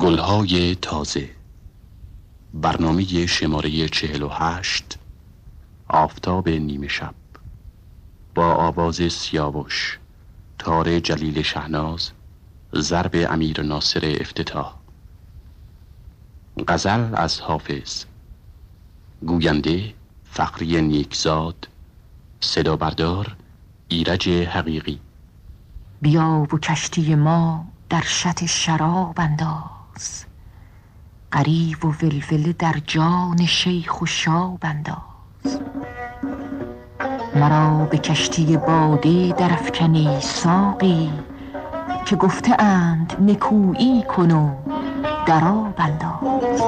گلهای تازه. برنامه شماره چهل و هشت آفتاب نیمه شب. با آواز سیاوش تار جلیل شهناز ضرب امیر ناصر افتتاح. غزل از حافظ. گوینده فقری نیکزاد صدا بردار ایرج حقیقی. بیا و کشتی ما در شط شراب انداز. قریب و ولوله در جان شیخ و شاب انداز. مرا به کشتی باده در افکنی ساقی که گفته اند نکویی کن و در انداز.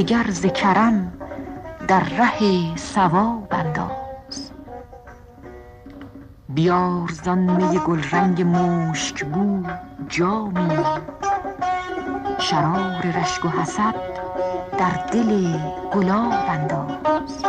دگر ز کرم در ره صواب انداز. بیار زان می گلرنگ مشک بو جامی شرار رشک و حسد در دل گلاب انداز.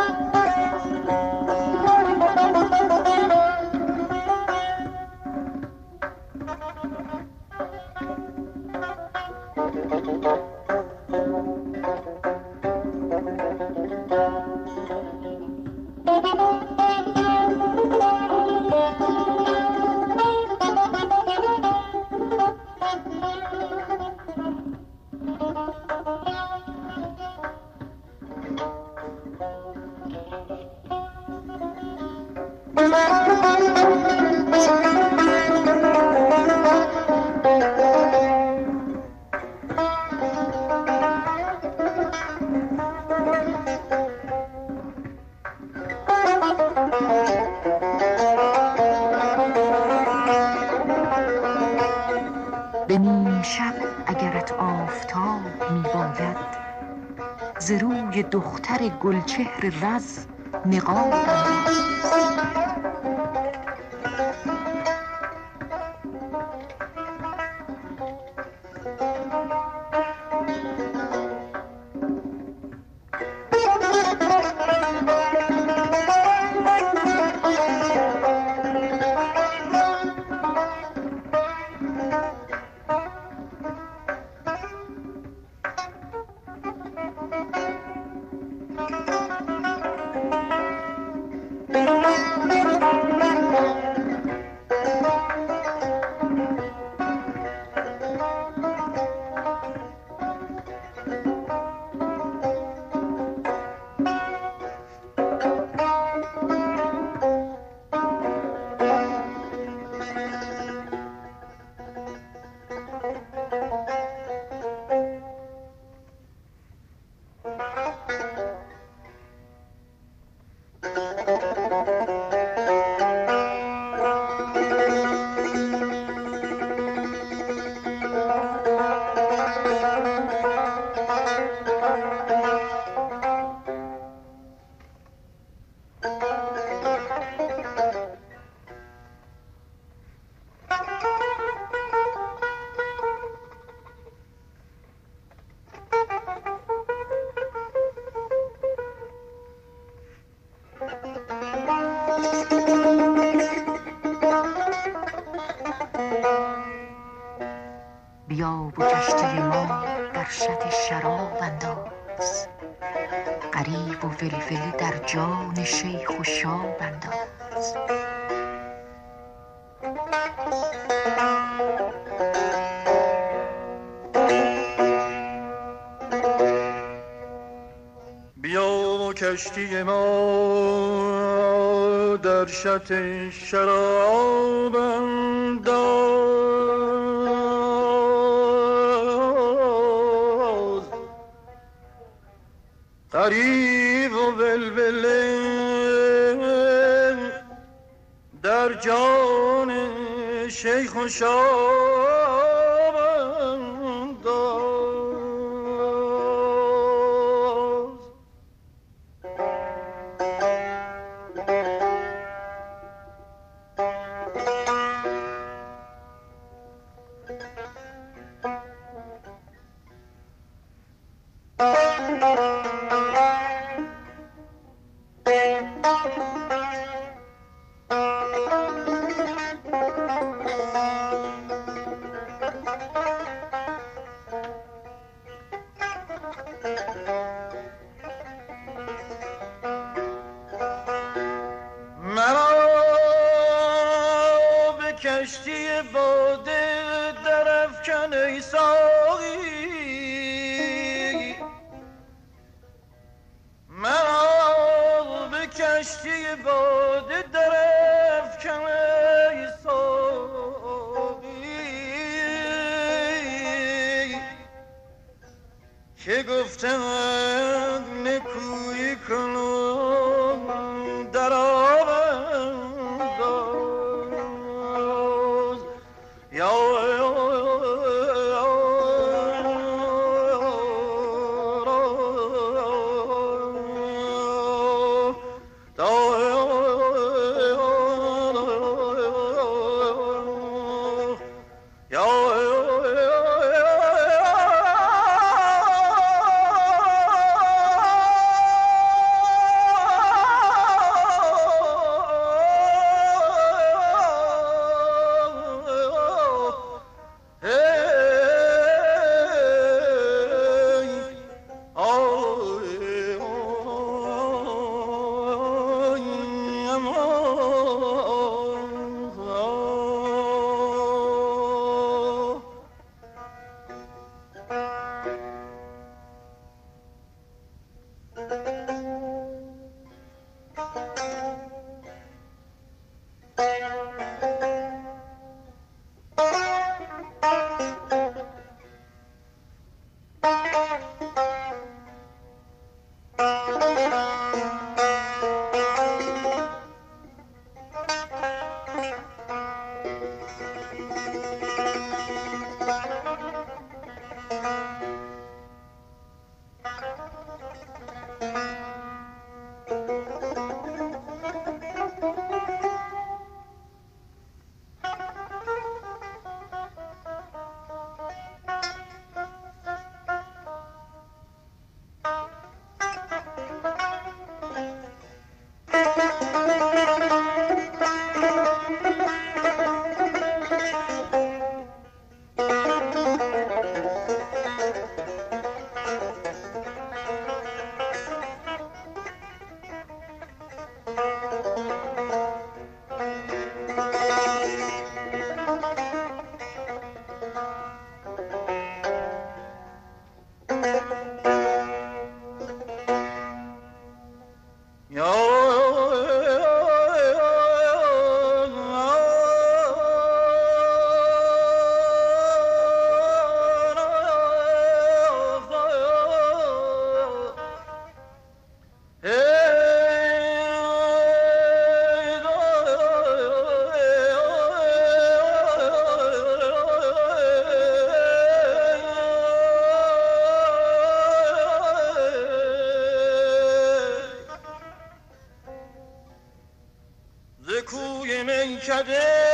دختر گلچهر رز نقاب کشتی ما در شط شراب انداز قریب و بلبله در جان شیخ و شاب کشتی باده در افکن ای ساقی. که گفتند میکده برگشتم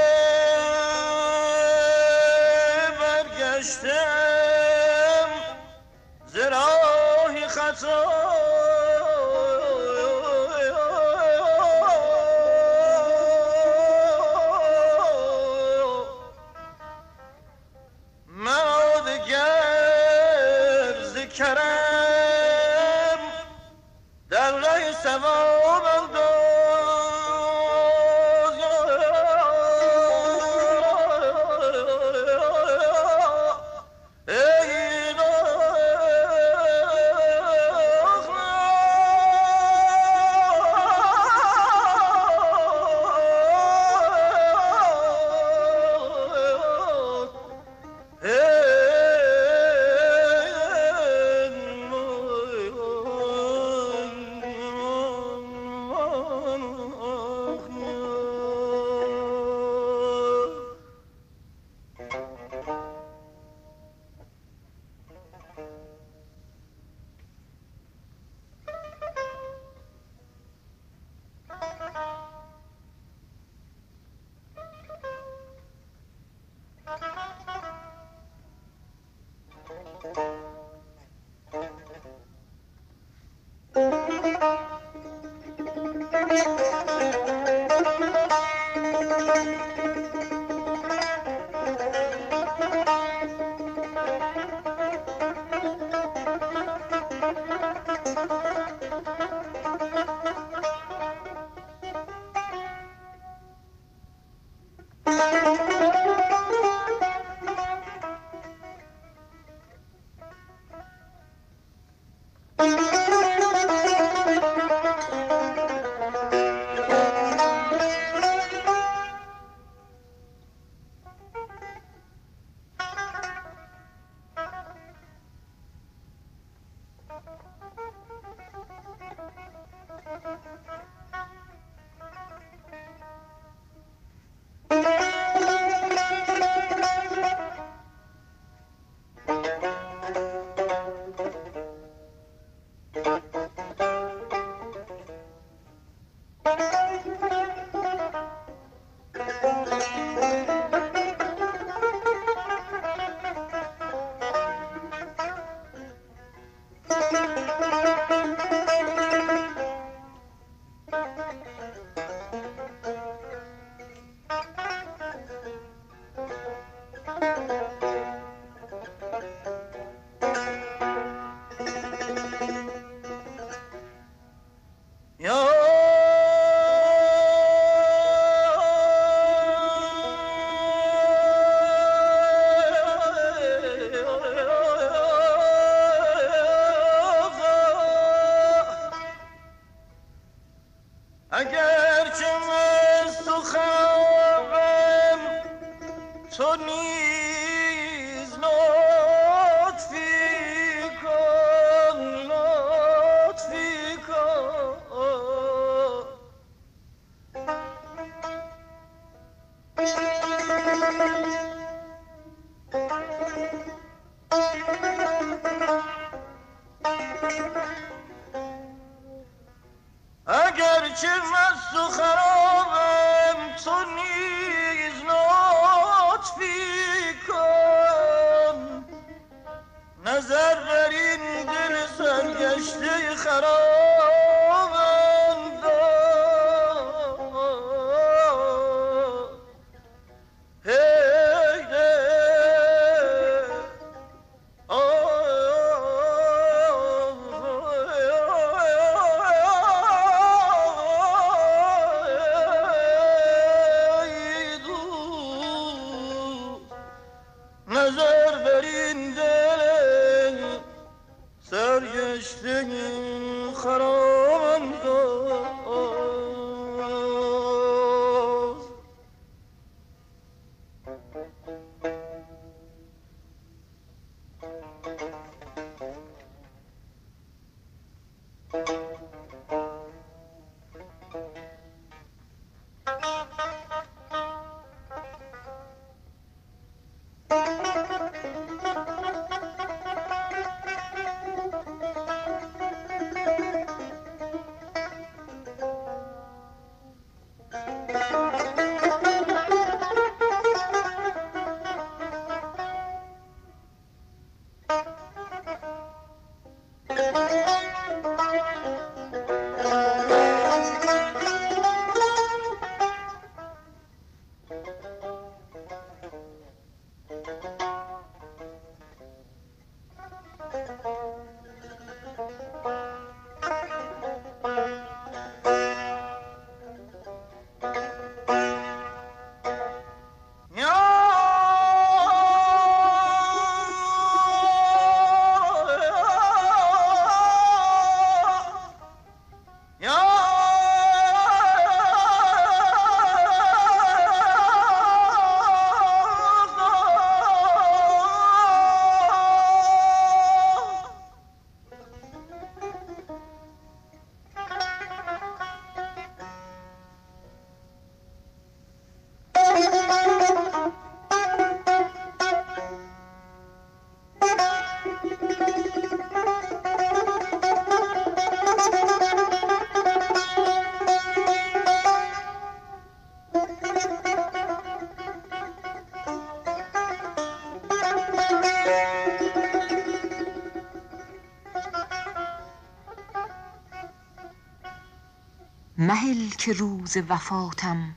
مهل که روز وفاتم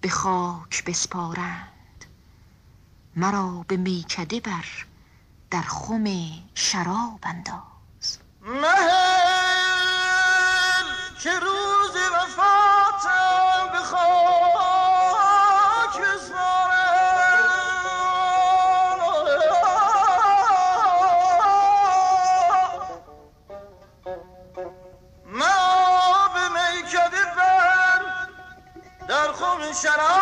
به خاک بسپارند. مرا به میکده بر در خم شراب انداز. مهل که روز خم شراب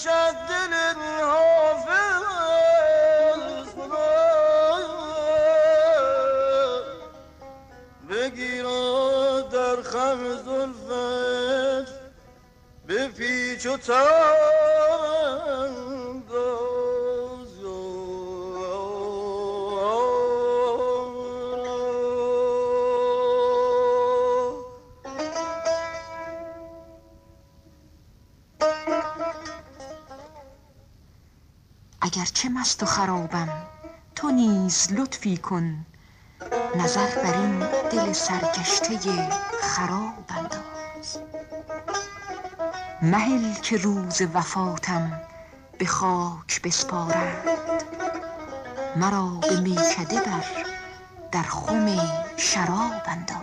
بکشد دل حافظ. بگیرد در خم زلفش به پیچ و تاب و خرابم. تو نیز لطفی کن. نظر بر این دل سرگشته خراب انداز مهل که روز وفاتم به خاک بسپارد. مرا به میکده بر در خم شراب انداز